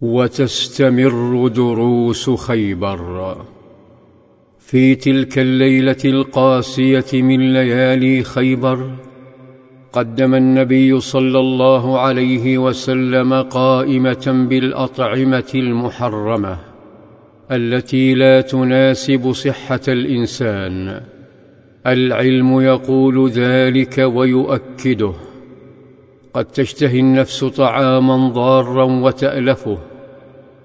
وتستمر دروس خيبر. في تلك الليلة القاسية من ليالي خيبر قدم النبي صلى الله عليه وسلم قائمة بالأطعمة المحرمة التي لا تناسب صحة الإنسان. العلم يقول ذلك ويؤكده. قد تشتهي النفس طعاما ضارا وتألفه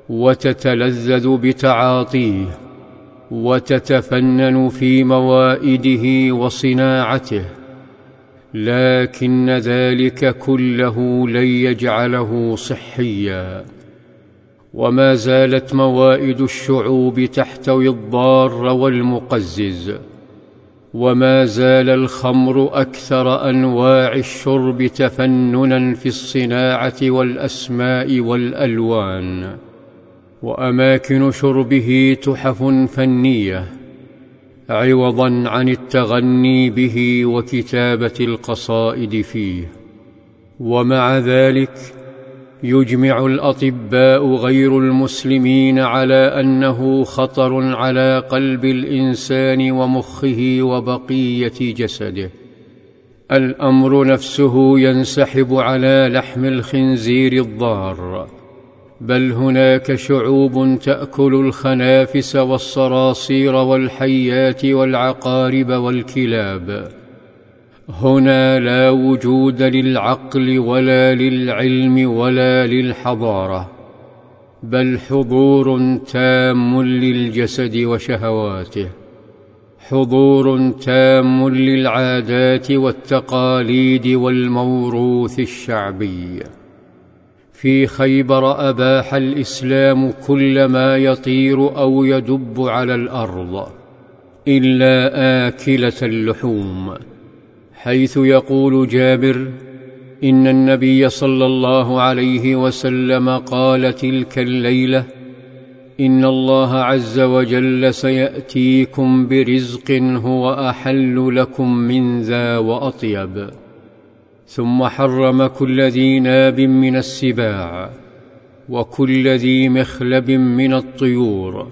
وتتلذذ بتعاطيه وتتفنن في موائده وصناعته لكن ذلك كله لن يجعله صحيا. وما زالت موائد الشعوب تحتوي الضار والمقزز. وما زال الخمر أكثر انواع الشرب تفننا في الصناعه والاسماء والالوان واماكن شربه تحف فنيه عوضا عن التغني به وكتابه القصائد فيه ومع ذلك يجمع الأطباء غير المسلمين على أنه خطر على قلب الإنسان ومخه وبقية جسده. الأمر نفسه ينسحب على لحم الخنزير الضار. بل هناك شعوب تأكل الخنافس والصراصير والحيات والعقارب والكلاب. هنا لا وجود للعقل ولا للعلم ولا للحضارة بل حضور تام للجسد وشهواته حضور تام للعادات والتقاليد والموروث الشعبي. في خيبر أباح الإسلام كل ما يطير أو يدب على الأرض إلا آكلة اللحوم. حيث يقول جابر إن النبي صلى الله عليه وسلم قال تلك الليلة إن الله عز وجل سيأتيكم برزق هو أحل لكم من ذا وأطيب. ثم حرم كل ذي ناب من السباع وكل ذي مخلب من الطيور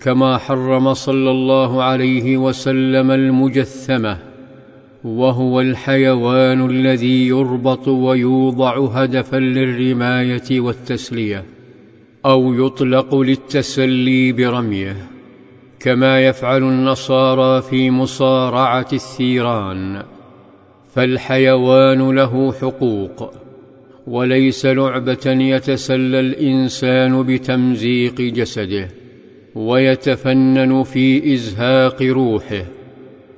كما حرم صلى الله عليه وسلم المجثمة وهو الحيوان الذي يربط ويوضع هدفا للرماية والتسلية أو يطلق للتسلي برميه كما يفعل النصارى في مصارعة الثيران. فالحيوان له حقوق وليس لعبة يتسلى الإنسان بتمزيق جسده ويتفنن في إزهاق روحه.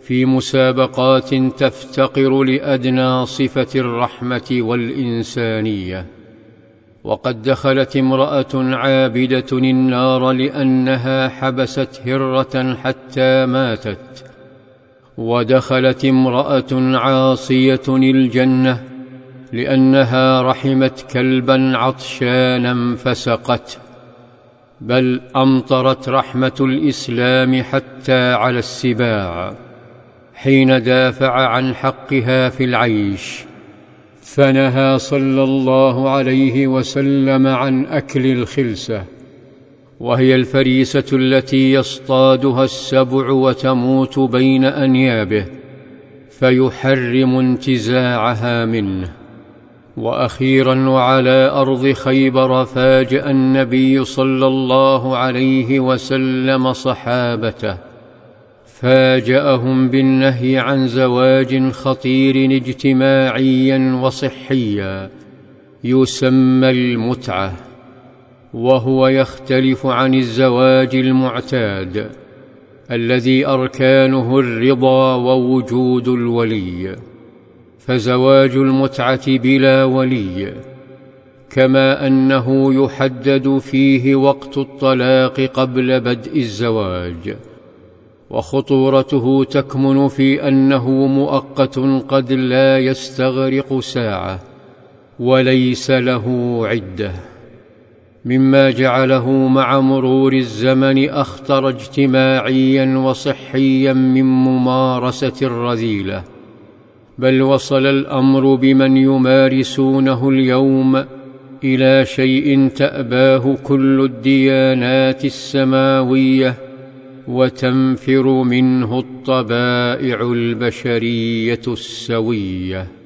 في مسابقات تفتقر لأدنى صفة الرحمة والإنسانية. وقد دخلت امرأة عابدة النار لأنها حبست هرة حتى ماتت. ودخلت امرأة عاصية الجنة لأنها رحمت كلبا عطشانا فسقته بل أمطرت رحمة الإسلام حتى على السباع. حين دافع عن حقها في العيش فنهى صلى الله عليه وسلم عن أكل الخلسة وهي الفريسة التي يصطادها السبع وتموت بين أنيابه فيحرم انتزاعها منه. وأخيرا وعلى أرض خيبر فاجأ النبي صلى الله عليه وسلم صحابته فاجأهم بالنهي عن زواج خطير اجتماعيا وصحيا يسمى المتعة وهو يختلف عن الزواج المعتاد الذي أركانه الرضا ووجود الولي. فزواج المتعة بلا ولي كما أنه يحدد فيه وقت الطلاق قبل بدء الزواج. وخطورته تكمن في أنه مؤقت قد لا يستغرق ساعة وليس له عدة. مما جعله مع مرور الزمن أخطر اجتماعيا وصحيا من ممارسة الرذيلة. بل وصل الأمر بمن يمارسونه اليوم إلى شيء تأباه كل الديانات السماوية وتنفر منه الطبائع البشرية السوية.